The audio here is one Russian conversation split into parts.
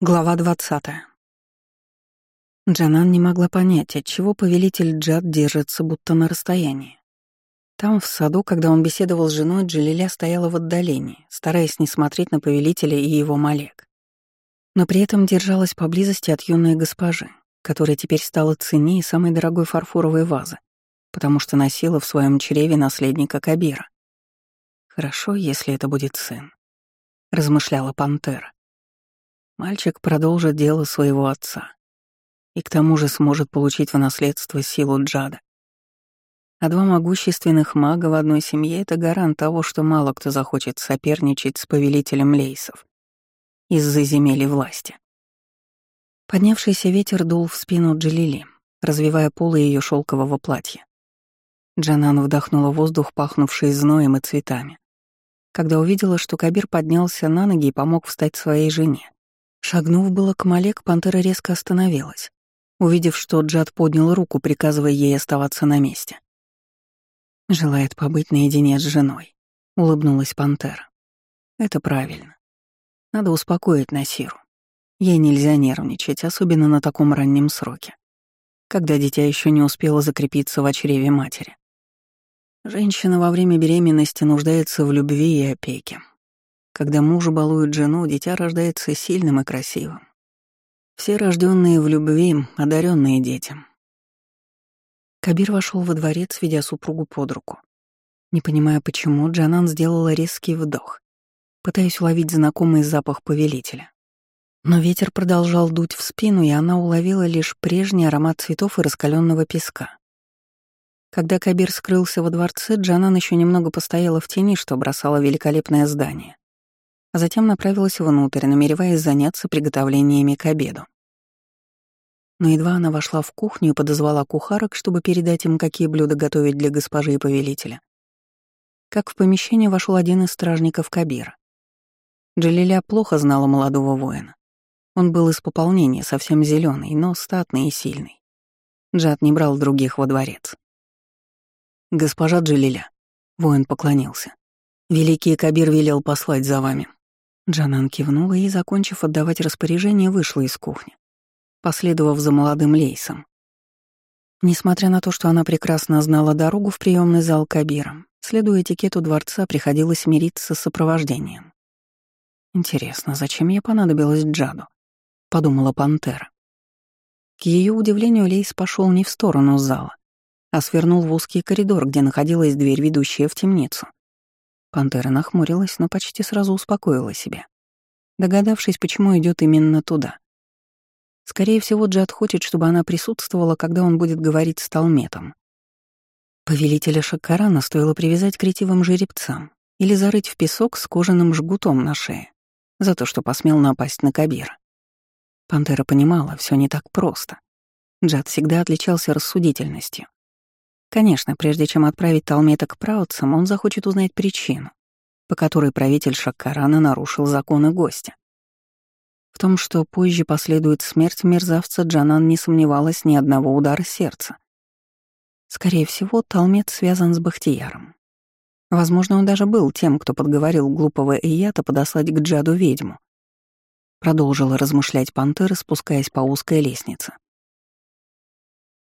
Глава 20. Джанан не могла понять, отчего повелитель Джад держится будто на расстоянии. Там, в саду, когда он беседовал с женой, Джалиля стояла в отдалении, стараясь не смотреть на повелителя и его Малек. Но при этом держалась поблизости от юной госпожи, которая теперь стала ценнее самой дорогой фарфоровой вазы, потому что носила в своем чреве наследника Кабира. «Хорошо, если это будет сын», — размышляла пантера. Мальчик продолжит дело своего отца. И к тому же сможет получить в наследство силу Джада. А два могущественных мага в одной семье — это гарант того, что мало кто захочет соперничать с повелителем лейсов из-за земель и власти. Поднявшийся ветер дул в спину Джалили, развивая полы ее шелкового платья. Джанан вдохнула воздух, пахнувший зноем и цветами, когда увидела, что Кабир поднялся на ноги и помог встать своей жене. Шагнув было к Малек, пантера резко остановилась, увидев, что Джад поднял руку, приказывая ей оставаться на месте. «Желает побыть наедине с женой», — улыбнулась пантера. «Это правильно. Надо успокоить Насиру. Ей нельзя нервничать, особенно на таком раннем сроке, когда дитя еще не успело закрепиться в чреве матери. Женщина во время беременности нуждается в любви и опеке, когда муж балует жену, дитя рождается сильным и красивым. Все рожденные в любви, одаренные детям. Кабир вошел во дворец, ведя супругу под руку. Не понимая почему, Джанан сделала резкий вдох, пытаясь уловить знакомый запах повелителя. Но ветер продолжал дуть в спину, и она уловила лишь прежний аромат цветов и раскаленного песка. Когда Кабир скрылся во дворце, Джанан еще немного постояла в тени, что бросало великолепное здание а затем направилась внутрь, намереваясь заняться приготовлениями к обеду. Но едва она вошла в кухню и подозвала кухарок, чтобы передать им, какие блюда готовить для госпожи и повелителя, как в помещение вошел один из стражников Кабира. Джалиля плохо знала молодого воина. Он был из пополнения, совсем зеленый, но статный и сильный. Джад не брал других во дворец. «Госпожа Джалиля», — воин поклонился, — «великий Кабир велел послать за вами». Джанан кивнула и, закончив отдавать распоряжение, вышла из кухни, последовав за молодым лейсом. Несмотря на то, что она прекрасно знала дорогу в приемный зал Кабира, следуя этикету дворца, приходилось мириться с сопровождением. «Интересно, зачем я понадобилась Джаду?» — подумала Пантера. К ее удивлению, Лейс пошел не в сторону зала, а свернул в узкий коридор, где находилась дверь, ведущая в темницу. Пантера нахмурилась, но почти сразу успокоила себя, догадавшись, почему идет именно туда. Скорее всего, Джад хочет, чтобы она присутствовала, когда он будет говорить с Талметом. Повелителя Шакарана стоило привязать к ретивым жеребцам или зарыть в песок с кожаным жгутом на шее за то, что посмел напасть на Кабира. Пантера понимала, все не так просто. Джад всегда отличался рассудительностью. Конечно, прежде чем отправить Талмета к праотцам, он захочет узнать причину, по которой правитель Шаккарана нарушил законы гостя. В том, что позже последует смерть мерзавца, Джанан не сомневалась ни одного удара сердца. Скорее всего, Талмет связан с Бахтияром. Возможно, он даже был тем, кто подговорил глупого Ията подослать к Джаду ведьму. Продолжила размышлять пантера, спускаясь по узкой лестнице.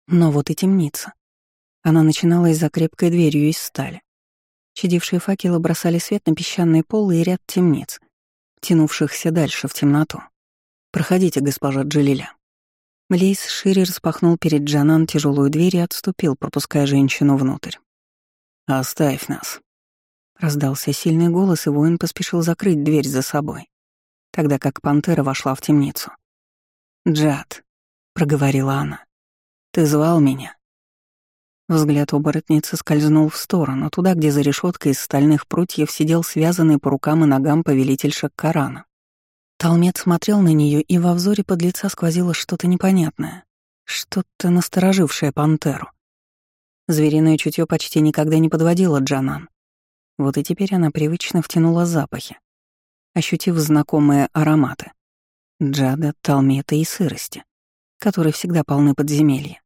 Но вот и темница. Она начиналась за крепкой дверью из стали. Чадившие факелы бросали свет на песчаный пол и ряд темниц, тянувшихся дальше в темноту. «Проходите, госпожа Джалиля». Лейс шире распахнул перед Джанан тяжелую дверь и отступил, пропуская женщину внутрь. «Оставь нас», — раздался сильный голос, и воин поспешил закрыть дверь за собой, тогда как пантера вошла в темницу. «Джад», — проговорила она, — «ты звал меня?» Взгляд оборотницы скользнул в сторону, туда, где за решеткой из стальных прутьев сидел связанный по рукам и ногам повелитель Шаккарана. Талмет смотрел на нее, и во взоре под лица сквозило что-то непонятное, что-то насторожившее пантеру. Звериное чутье почти никогда не подводило Джанан. Вот и теперь она привычно втянула запахи, ощутив знакомые ароматы. Джада, талмета и сырости, которые всегда полны подземелья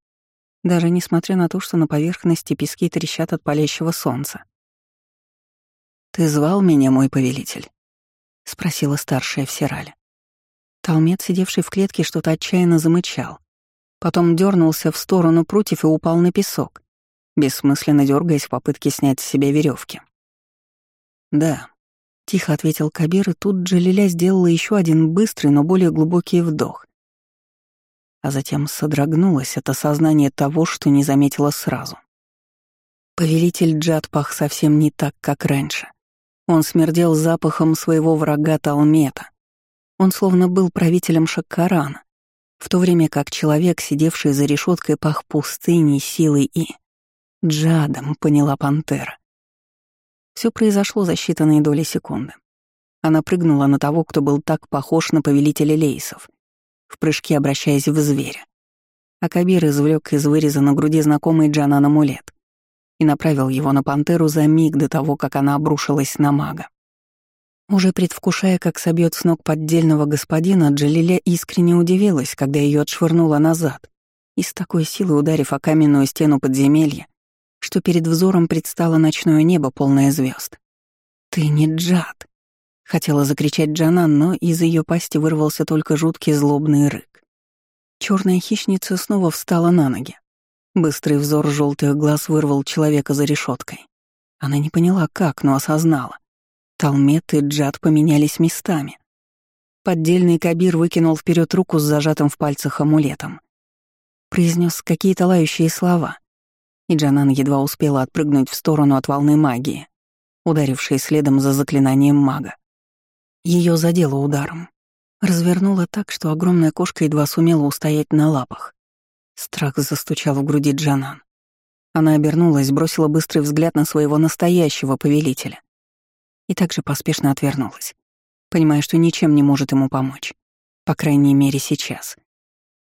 даже несмотря на то, что на поверхности пески трещат от палящего солнца. «Ты звал меня, мой повелитель?» — спросила старшая в Сирале. Талмет, сидевший в клетке, что-то отчаянно замычал. Потом дернулся в сторону прутьев и упал на песок, бессмысленно дергаясь в попытке снять с себя веревки. «Да», — тихо ответил Кабир, и тут Джалиля сделала еще один быстрый, но более глубокий вдох. А затем содрогнулась от осознания того, что не заметила сразу. Повелитель Джад пах совсем не так, как раньше. Он смердел запахом своего врага Талмета. Он словно был правителем Шаккарана, в то время как человек, сидевший за решеткой, пах пустыней, силой и... Джадом, поняла пантера. Все произошло за считанные доли секунды. Она прыгнула на того, кто был так похож на повелителя лейсов, в прыжке обращаясь в зверя. А Кабир извлек из выреза на груди знакомый Джанан амулет и направил его на пантеру за миг до того, как она обрушилась на мага. Уже предвкушая, как собьет с ног поддельного господина, Джалиля искренне удивилась, когда ее отшвырнула назад, и с такой силой ударив о каменную стену подземелья, что перед взором предстало ночное небо, полное звезд. «Ты не Джад!» — хотела закричать Джанан, но из ее пасти вырвался только жуткий злобный рык. Черная хищница снова встала на ноги. Быстрый взор желтых глаз вырвал человека за решеткой. Она не поняла, как, но осознала. Талмет и Джад поменялись местами. Поддельный Кабир выкинул вперед руку с зажатым в пальцах амулетом. Произнес какие-то лающие слова, и Джанан едва успела отпрыгнуть в сторону от волны магии, ударившей следом за заклинанием мага. Ее задело ударом. Развернуло так, что огромная кошка едва сумела устоять на лапах. Страх застучал в груди Джанан. Она обернулась, бросила быстрый взгляд на своего настоящего повелителя. И также поспешно отвернулась, понимая, что ничем не может ему помочь. По крайней мере, сейчас.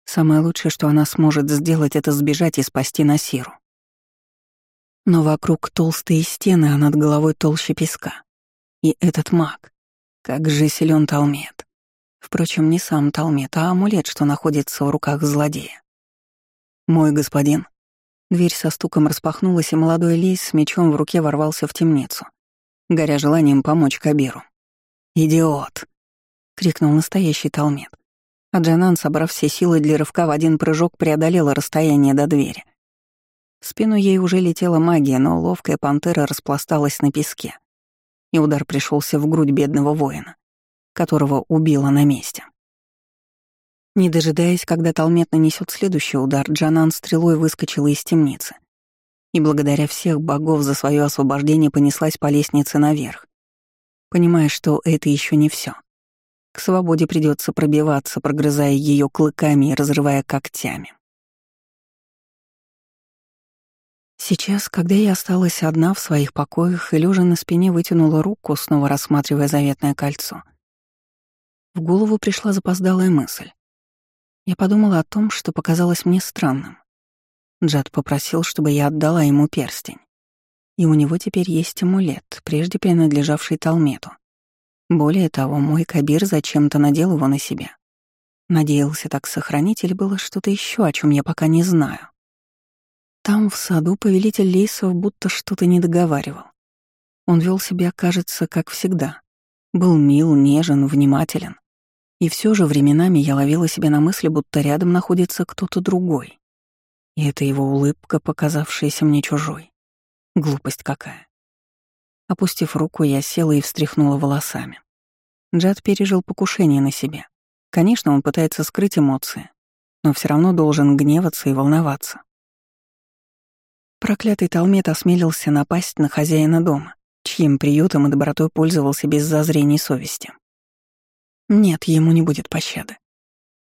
Самое лучшее, что она сможет сделать, это сбежать и спасти Насиру. Но вокруг толстые стены, а над головой толще песка. И этот маг. Как же силен Талмет. Впрочем, не сам Талмет, а амулет, что находится в руках злодея. «Мой господин». Дверь со стуком распахнулась, и молодой лейс с мечом в руке ворвался в темницу, горя желанием помочь Кабиру. «Идиот!» — крикнул настоящий Талмет. А Джанан, собрав все силы для рывка, в один прыжок преодолела расстояние до двери. В спину ей уже летела магия, но ловкая пантера распласталась на песке, и удар пришелся в грудь бедного воина, которого убила на месте. Не дожидаясь, когда Талмет нанесет следующий удар, Джанан стрелой выскочила из темницы и благодаря всех богов за свое освобождение понеслась по лестнице наверх, понимая, что это еще не все. К свободе придется пробиваться, прогрызая ее клыками и разрывая когтями. Сейчас, когда я осталась одна в своих покоях и лежа на спине вытянула руку, снова рассматривая заветное кольцо, в голову пришла запоздалая мысль. Я подумала о том, что показалось мне странным. Джад попросил, чтобы я отдала ему перстень. И у него теперь есть амулет, прежде принадлежавший Талмету. Более того, мой Кабир зачем-то надел его на себя. Надеялся так сохранить или было что-то еще, о чем я пока не знаю. Там, в саду, повелитель Лейсов будто что-то не договаривал. Он вел себя, кажется, как всегда. Был мил, нежен, внимателен. И все же временами я ловила себя на мысли, будто рядом находится кто-то другой. И это его улыбка, показавшаяся мне чужой. Глупость какая. Опустив руку, я села и встряхнула волосами. Джад пережил покушение на себя. Конечно, он пытается скрыть эмоции, но все равно должен гневаться и волноваться. Проклятый Талмет осмелился напасть на хозяина дома, чьим приютом и добротой пользовался без зазрений совести. Нет, ему не будет пощады.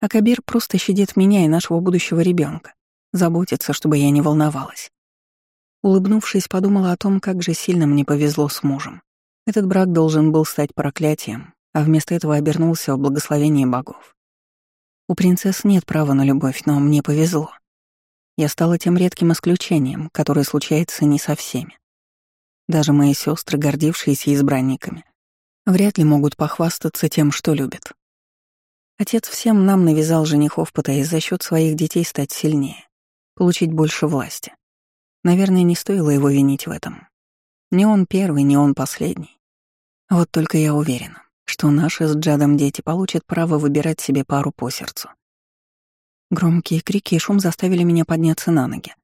А просто щадит меня и нашего будущего ребенка, заботится, чтобы я не волновалась. Улыбнувшись, подумала о том, как же сильно мне повезло с мужем. Этот брак должен был стать проклятием, а вместо этого обернулся в благословение богов. У принцесс нет права на любовь, но мне повезло. Я стала тем редким исключением, которое случается не со всеми. Даже мои сестры, гордившиеся избранниками, вряд ли могут похвастаться тем, что любят. Отец всем нам навязал женихов, пытаясь за счет своих детей стать сильнее, получить больше власти. Наверное, не стоило его винить в этом. Не он первый, не он последний. Вот только я уверена, что наши с Джадом дети получат право выбирать себе пару по сердцу. Громкие крики и шум заставили меня подняться на ноги.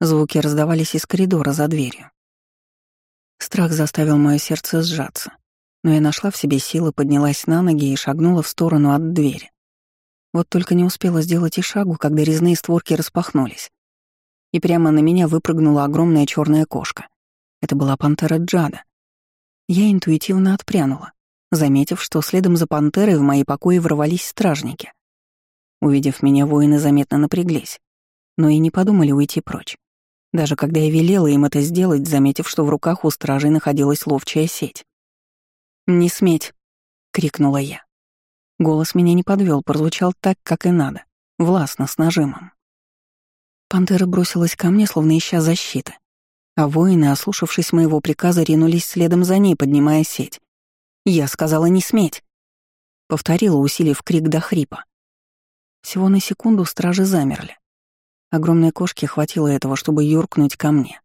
Звуки раздавались из коридора за дверью. Страх заставил мое сердце сжаться, но я нашла в себе силы, поднялась на ноги и шагнула в сторону от двери. Вот только не успела сделать и шагу, когда резные створки распахнулись. И прямо на меня выпрыгнула огромная черная кошка. Это была пантера Джада. Я интуитивно отпрянула, заметив, что следом за пантерой в мои покои ворвались стражники. Увидев меня, воины заметно напряглись, но и не подумали уйти прочь. Даже когда я велела им это сделать, заметив, что в руках у стражей находилась ловчая сеть. «Не сметь!» — крикнула я. Голос меня не подвел, прозвучал так, как и надо, властно, с нажимом. Пантера бросилась ко мне, словно ища защиты, а воины, ослушавшись моего приказа, ринулись следом за ней, поднимая сеть. Я сказала «не сметь!» Повторила, усилив крик до хрипа. Всего на секунду стражи замерли. Огромной кошке хватило этого, чтобы юркнуть ко мне.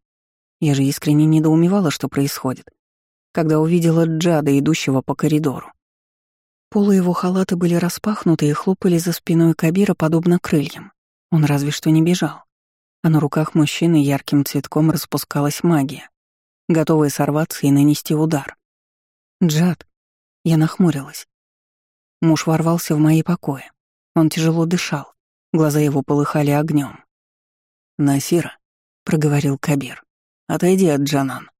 Я же искренне недоумевала, что происходит, когда увидела Джада, идущего по коридору. Полы его халата были распахнуты и хлопали за спиной Кабира, подобно крыльям. Он разве что не бежал. А на руках мужчины ярким цветком распускалась магия, готовая сорваться и нанести удар. «Джад!» Я нахмурилась. Муж ворвался в мои покои. Он тяжело дышал, глаза его полыхали огнем. «Насира», — проговорил Кабир, — «отойди от Джанан».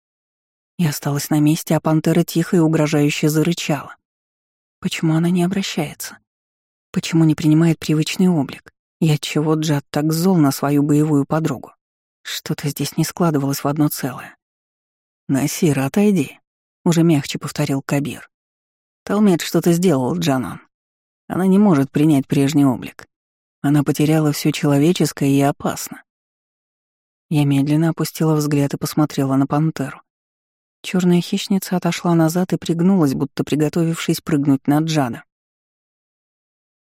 Я осталась на месте, а пантера тихо и угрожающе зарычала. Почему она не обращается? Почему не принимает привычный облик? И отчего Джад так зол на свою боевую подругу? Что-то здесь не складывалось в одно целое. «Насира, отойди», — уже мягче повторил Кабир. «Талмет что-то сделал, Джанан. Она не может принять прежний облик. Она потеряла все человеческое и опасно. Я медленно опустила взгляд и посмотрела на пантеру. Черная хищница отошла назад и пригнулась, будто приготовившись прыгнуть на Джада.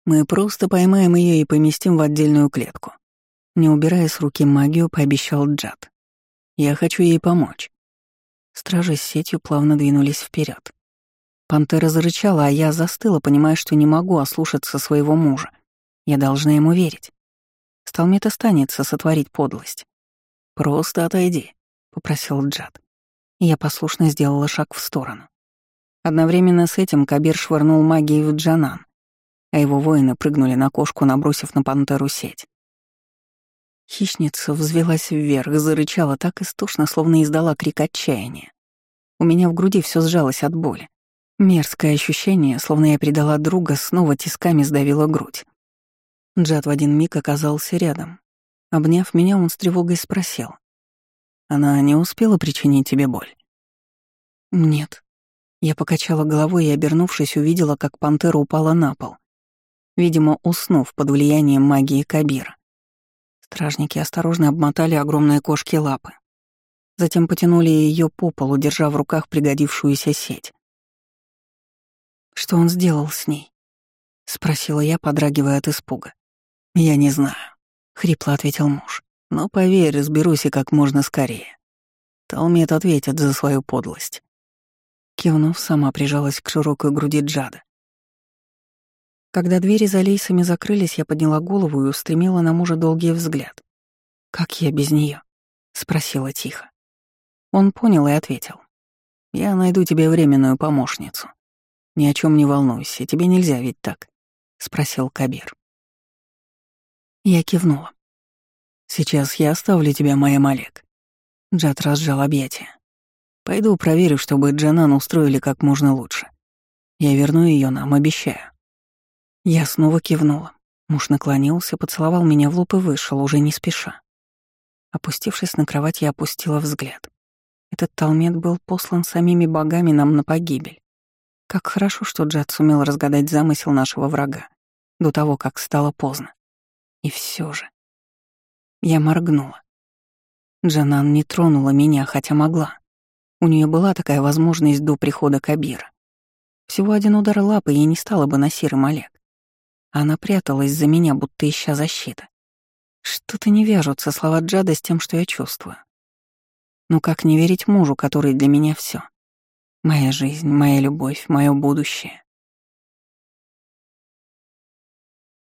«Мы просто поймаем ее и поместим в отдельную клетку», не убирая с руки магию, пообещал Джад. «Я хочу ей помочь». Стражи с сетью плавно двинулись вперед. Пантера зарычала, а я застыла, понимая, что не могу ослушаться своего мужа. Я должна ему верить. Сталмет останется сотворить подлость. «Просто отойди», — попросил Джад. Я послушно сделала шаг в сторону. Одновременно с этим Кабир швырнул магией в Джанан, а его воины прыгнули на кошку, набросив на пантеру сеть. Хищница взвелась вверх, зарычала так истошно, словно издала крик отчаяния. У меня в груди все сжалось от боли. Мерзкое ощущение, словно я предала друга, снова тисками сдавила грудь. Джад в один миг оказался рядом. Обняв меня, он с тревогой спросил. «Она не успела причинить тебе боль?» «Нет». Я покачала головой и, обернувшись, увидела, как пантера упала на пол. Видимо, уснув под влиянием магии Кабира. Стражники осторожно обмотали огромные кошки лапы. Затем потянули ее по полу, держа в руках пригодившуюся сеть. Что он сделал с ней? Спросила я, подрагивая от испуга. Я не знаю, хрипло ответил муж. Но поверь, разберусь и как можно скорее. Талмет ответит за свою подлость. Кивнув, сама прижалась к широкой груди Джада. Когда двери за лейсами закрылись, я подняла голову и устремила на мужа долгий взгляд. «Как я без нее? спросила тихо. Он понял и ответил. «Я найду тебе временную помощницу. Ни о чем не волнуйся, тебе нельзя ведь так?» — спросил Кабир. Я кивнула. «Сейчас я оставлю тебя, моя Малек». Джад разжал объятия. «Пойду проверю, чтобы Джанан устроили как можно лучше. Я верну ее нам, обещаю». Я снова кивнула. Муж наклонился, поцеловал меня в лоб и вышел, уже не спеша. Опустившись на кровать, я опустила взгляд. Этот талмет был послан самими богами нам на погибель. Как хорошо, что Джад сумел разгадать замысел нашего врага до того, как стало поздно. И все же. Я моргнула. Джанан не тронула меня, хотя могла. У нее была такая возможность до прихода Кабира. Всего один удар лапы, и не стала бы Насиром Олег. Она пряталась за меня, будто ища защиты. Что-то не вяжутся слова Джада с тем, что я чувствую. Ну как не верить мужу, который для меня все? Моя жизнь, моя любовь, мое будущее.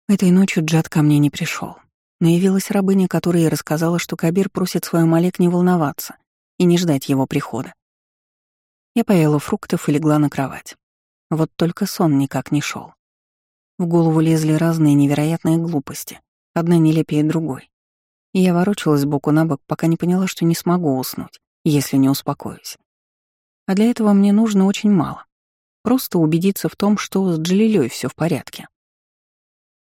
Этой ночью Джад ко мне не пришел. Но явилась рабыня, которая рассказала, что Кабир просит свою Малек не волноваться и не ждать его прихода. Я поела фруктов и легла на кровать. Вот только сон никак не шел. В голову лезли разные невероятные глупости, одна нелепее другой. И я ворочалась боку на бок, пока не поняла, что не смогу уснуть, если не успокоюсь. А для этого мне нужно очень мало. Просто убедиться в том, что с Джалилей все в порядке.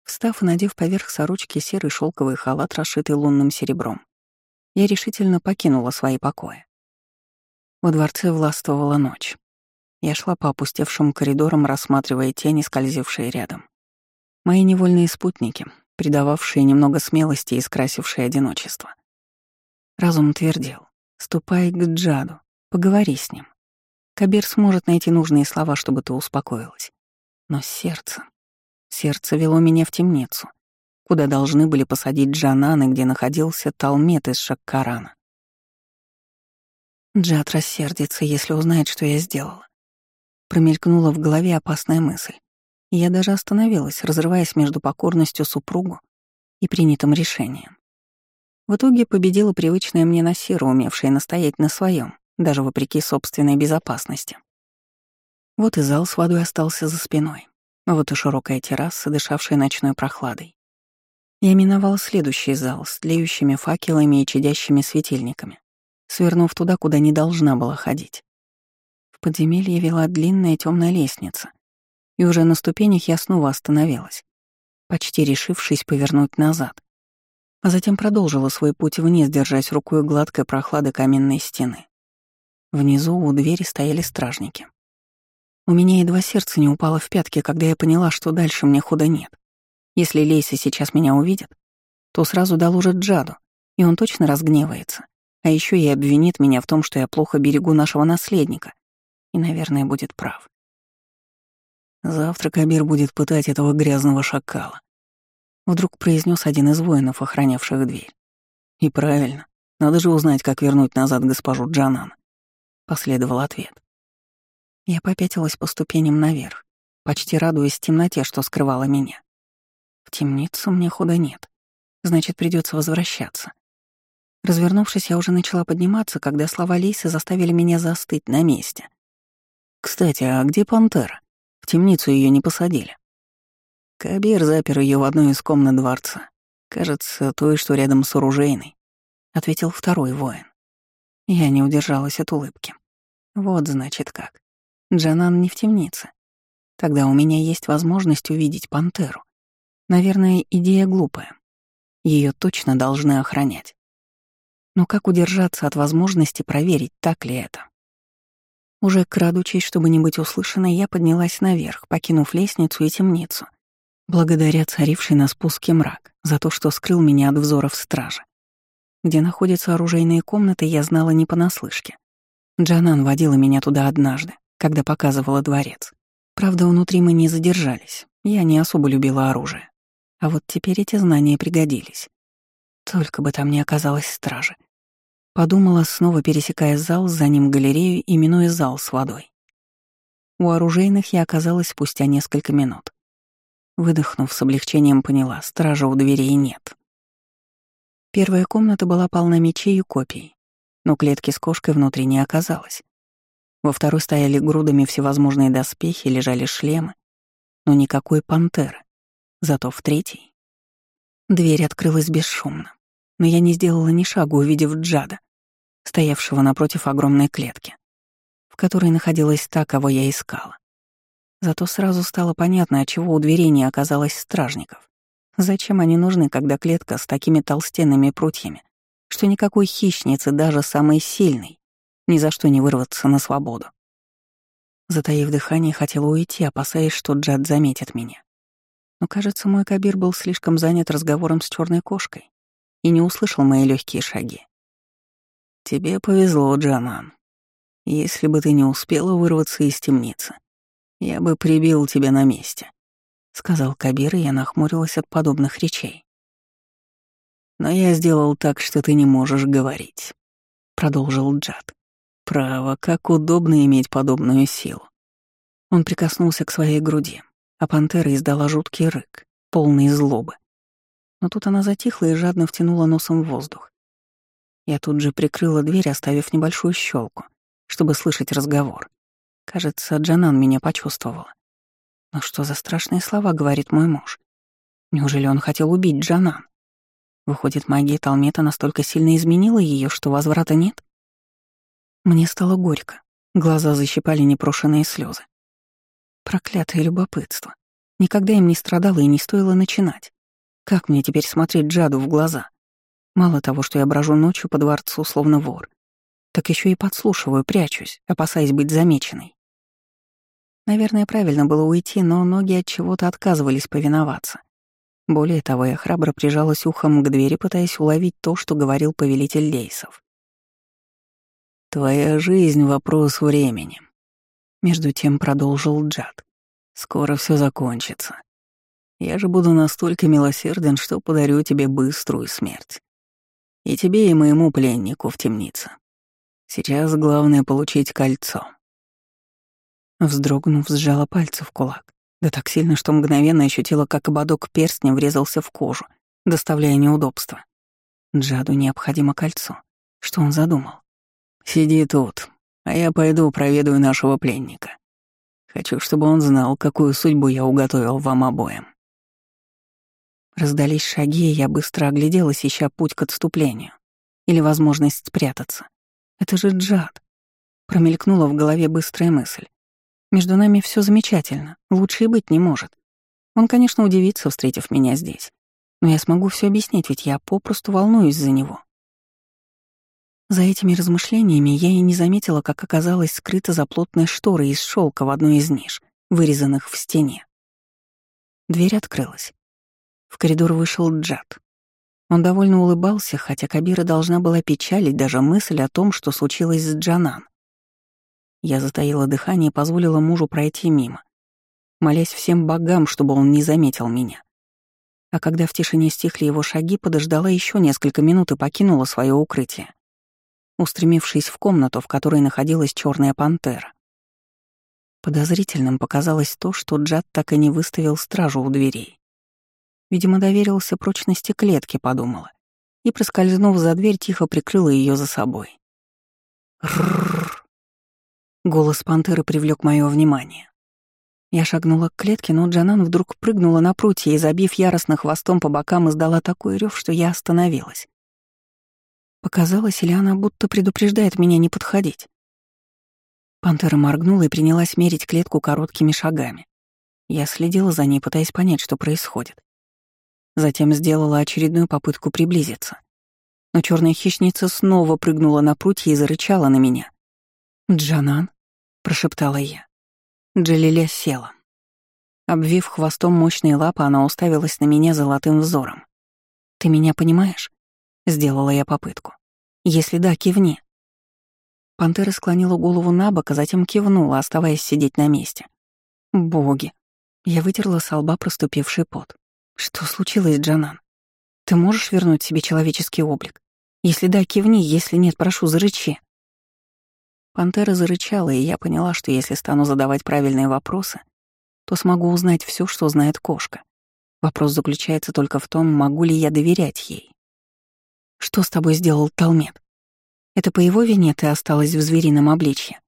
Встав и надев поверх сорочки серый шелковый халат, расшитый лунным серебром, я решительно покинула свои покои. Во дворце властвовала ночь. Я шла по опустевшим коридорам, рассматривая тени, скользившие рядом. Мои невольные спутники, придававшие немного смелости и скрасившие одиночество. Разум твердил. «Ступай к Джаду, поговори с ним. Кабир сможет найти нужные слова, чтобы ты успокоилась. Но сердце... Сердце вело меня в темницу, куда должны были посадить Джананы, где находился Талмет из Шаккарана. Джад рассердится, если узнает, что я сделала. Промелькнула в голове опасная мысль. Я даже остановилась, разрываясь между покорностью супругу и принятым решением. В итоге победила привычная мне Насира, умевшая настоять на своем, даже вопреки собственной безопасности. Вот и зал с водой остался за спиной, вот и широкая терраса, дышавшая ночной прохладой. Я миновал следующий зал с тлеющими факелами и чадящими светильниками свернув туда, куда не должна была ходить. В подземелье вела длинная темная лестница, и уже на ступенях я снова остановилась, почти решившись повернуть назад, а затем продолжила свой путь вниз, держась рукой гладкой прохлады каменной стены. Внизу у двери стояли стражники. У меня едва сердце не упало в пятки, когда я поняла, что дальше мне худа нет. Если Лейса сейчас меня увидит, то сразу доложит Джаду, и он точно разгневается. А еще и обвинит меня в том, что я плохо берегу нашего наследника. И, наверное, будет прав. Завтра Кабир будет пытать этого грязного шакала. Вдруг произнес один из воинов, охранявших дверь. И правильно. Надо же узнать, как вернуть назад госпожу Джанан. Последовал ответ. Я попятилась по ступеням наверх, почти радуясь темноте, что скрывала меня. В темницу мне хода нет. Значит, придется возвращаться. Развернувшись, я уже начала подниматься, когда слова Лейсы заставили меня застыть на месте. «Кстати, а где пантера? В темницу ее не посадили». Кабир запер ее в одной из комнат дворца. Кажется, той, что рядом с оружейной, — ответил второй воин. Я не удержалась от улыбки. Вот значит как. Джанан не в темнице. Тогда у меня есть возможность увидеть пантеру. Наверное, идея глупая. Ее точно должны охранять. Но как удержаться от возможности проверить, так ли это? Уже крадучись, чтобы не быть услышанной, я поднялась наверх, покинув лестницу и темницу. Благодаря царившей на спуске мрак, за то, что скрыл меня от взоров стражи. Где находятся оружейные комнаты, я знала не понаслышке. Джанан водила меня туда однажды, когда показывала дворец. Правда, внутри мы не задержались, я не особо любила оружие. А вот теперь эти знания пригодились. Только бы там не оказалось стражи. Подумала, снова пересекая зал, за ним галерею и минуя зал с водой. У оружейных я оказалась спустя несколько минут. Выдохнув с облегчением, поняла, стража у дверей нет. Первая комната была полна мечей и копий, но клетки с кошкой внутри не оказалось. Во второй стояли грудами всевозможные доспехи, лежали шлемы, но никакой пантеры. Зато в третьей... Дверь открылась бесшумно, но я не сделала ни шагу, увидев Джада стоявшего напротив огромной клетки, в которой находилась та, кого я искала. Зато сразу стало понятно, отчего у дверей не оказалось стражников. Зачем они нужны, когда клетка с такими толстенными прутьями, что никакой хищницы, даже самой сильной, ни за что не вырваться на свободу. Затаив дыхание, хотела уйти, опасаясь, что Джад заметит меня. Но, кажется, мой Кабир был слишком занят разговором с черной кошкой и не услышал мои легкие шаги. «Тебе повезло, Джанан. Если бы ты не успела вырваться из темницы, я бы прибил тебя на месте», — сказал Кабир, и я нахмурилась от подобных речей. «Но я сделал так, что ты не можешь говорить», — продолжил Джад. «Право, как удобно иметь подобную силу». Он прикоснулся к своей груди, а пантера издала жуткий рык, полный злобы. Но тут она затихла и жадно втянула носом в воздух. Я тут же прикрыла дверь, оставив небольшую щелку, чтобы слышать разговор. Кажется, Джанан меня почувствовала. Но что за страшные слова говорит мой муж? Неужели он хотел убить Джанан? Выходит, магия Талмета настолько сильно изменила ее, что возврата нет? Мне стало горько. Глаза защипали непрошенные слезы. Проклятое любопытство. Никогда им не страдало и не стоило начинать. Как мне теперь смотреть Джаду в глаза? Мало того, что я брожу ночью по дворцу, словно вор, так еще и подслушиваю, прячусь, опасаясь быть замеченной. Наверное, правильно было уйти, но ноги от чего-то отказывались повиноваться. Более того, я храбро прижалась ухом к двери, пытаясь уловить то, что говорил повелитель Лейсов. «Твоя жизнь — вопрос времени», — между тем продолжил Джад. «Скоро все закончится. Я же буду настолько милосерден, что подарю тебе быструю смерть. И тебе, и моему пленнику в темнице. Сейчас главное — получить кольцо». Вздрогнув, сжала пальцы в кулак. Да так сильно, что мгновенно ощутила, как ободок перстня врезался в кожу, доставляя неудобства. Джаду необходимо кольцо. Что он задумал? «Сиди тут, а я пойду проведаю нашего пленника. Хочу, чтобы он знал, какую судьбу я уготовил вам обоим». Раздались шаги, и я быстро огляделась, ища путь к отступлению. Или возможность спрятаться. Это же Джад. Промелькнула в голове быстрая мысль. Между нами все замечательно, лучше и быть не может. Он, конечно, удивится, встретив меня здесь. Но я смогу все объяснить, ведь я попросту волнуюсь за него. За этими размышлениями я и не заметила, как оказалась скрыта за плотной шторой из шелка в одной из ниш, вырезанных в стене. Дверь открылась. В коридор вышел Джад. Он довольно улыбался, хотя Кабира должна была печалить даже мысль о том, что случилось с Джанан. Я затаила дыхание и позволила мужу пройти мимо, молясь всем богам, чтобы он не заметил меня. А когда в тишине стихли его шаги, подождала еще несколько минут и покинула свое укрытие, устремившись в комнату, в которой находилась черная пантера. Подозрительным показалось то, что Джад так и не выставил стражу у дверей. Видимо, доверился прочности клетки, подумала, и, проскользнув за дверь, тихо прикрыла ее за собой. Рррр. Голос пантеры привлек мое внимание. Я шагнула к клетке, но Джанан вдруг прыгнула на прутье и, забив яростно хвостом по бокам, издала такой рев, что я остановилась. Показалось, или она будто предупреждает меня не подходить. Пантера моргнула и принялась мерить клетку короткими шагами. Я следила за ней, пытаясь понять, что происходит. Затем сделала очередную попытку приблизиться. Но черная хищница снова прыгнула на прутье и зарычала на меня. «Джанан?» Прошептала я. Джалиля села. Обвив хвостом мощные лапы, она уставилась на меня золотым взором. «Ты меня понимаешь?» — сделала я попытку. «Если да, кивни». Пантера склонила голову на бок, а затем кивнула, оставаясь сидеть на месте. «Боги!» Я вытерла с лба проступивший пот. «Что случилось, Джанан? Ты можешь вернуть себе человеческий облик? Если да, кивни, если нет, прошу, зарычи». Пантера зарычала, и я поняла, что если стану задавать правильные вопросы, то смогу узнать все, что знает кошка. Вопрос заключается только в том, могу ли я доверять ей. «Что с тобой сделал Талмет? Это по его вине ты осталась в зверином обличье?»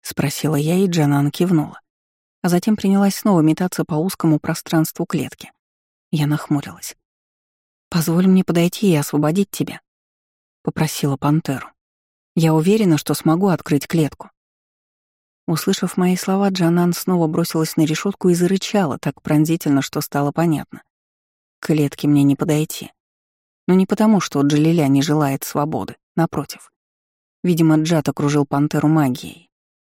Спросила я, и Джанан кивнула. А затем принялась снова метаться по узкому пространству клетки. Я нахмурилась. «Позволь мне подойти и освободить тебя», — попросила пантеру. Я уверена, что смогу открыть клетку. Услышав мои слова, Джанан снова бросилась на решетку и зарычала так пронзительно, что стало понятно. К клетке мне не подойти. Но не потому, что Джалиля не желает свободы, напротив. Видимо, Джад окружил пантеру магией.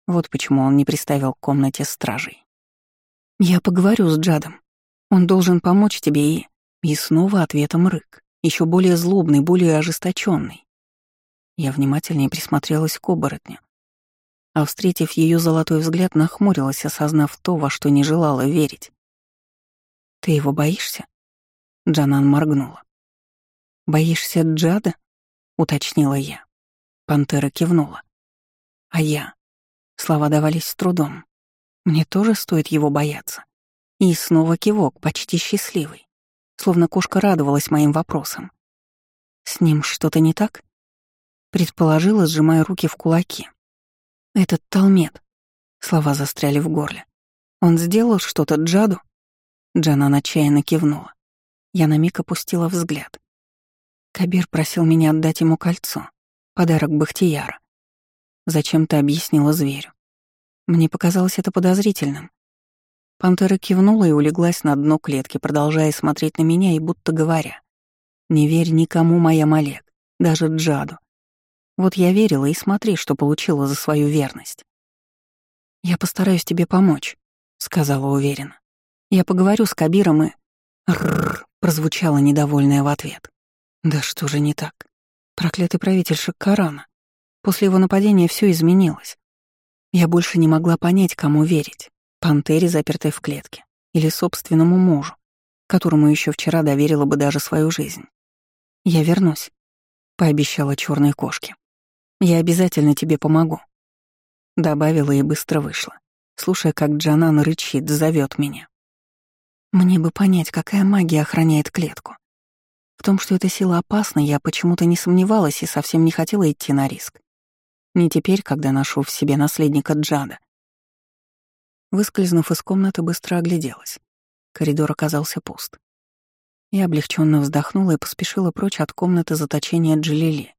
Вот почему он не приставил к комнате стражей. «Я поговорю с Джадом. Он должен помочь тебе и...» И снова ответом рык, еще более злобный, более ожесточенный. Я внимательнее присмотрелась к оборотню. А встретив ее золотой взгляд, нахмурилась, осознав то, во что не желала верить. «Ты его боишься?» Джанан моргнула. «Боишься Джада?» — уточнила я. Пантера кивнула. «А я?» Слова давались с трудом. «Мне тоже стоит его бояться?» И снова кивок, почти счастливый, словно кошка радовалась моим вопросам. С ним что-то не так? Предположила, сжимая руки в кулаки. Этот Талмет. Слова застряли в горле. Он сделал что-то Джаду? Джана отчаянно кивнула. Я на миг опустила взгляд. Кабир просил меня отдать ему кольцо, подарок Бахтияра. Зачем ты объяснила зверю? Мне показалось это подозрительным. Пантера кивнула и улеглась на дно клетки, продолжая смотреть на меня и будто говоря. «Не верь никому, моя Малек, даже Джаду. Вот я верила и смотри, что получила за свою верность». «Я постараюсь тебе помочь», — сказала уверенно. «Я поговорю с Кабиром и...» «Рррр», — прозвучало недовольное в ответ. «Да что же не так? Проклятый правитель Шаккарана. После его нападения все изменилось. Я больше не могла понять, кому верить. Пантере, запертой в клетке, или собственному мужу, которому еще вчера доверила бы даже свою жизнь. «Я вернусь», — пообещала черной кошке. «Я обязательно тебе помогу», — добавила и быстро вышла, слушая, как Джанан рычит, зовет меня. Мне бы понять, какая магия охраняет клетку. В том, что эта сила опасна, я почему-то не сомневалась и совсем не хотела идти на риск. Не теперь, когда ношу в себе наследника Джада. Выскользнув из комнаты, быстро огляделась. Коридор оказался пуст. Я облегченно вздохнула и поспешила прочь от комнаты заточения Джалили.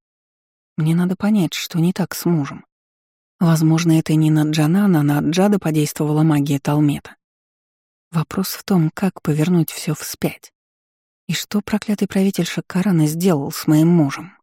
Мне надо понять, что не так с мужем. Возможно, это не на Джанана, а на Джада подействовала магия Талмета. Вопрос в том, как повернуть все вспять. И что проклятый правитель Шакарана сделал с моим мужем?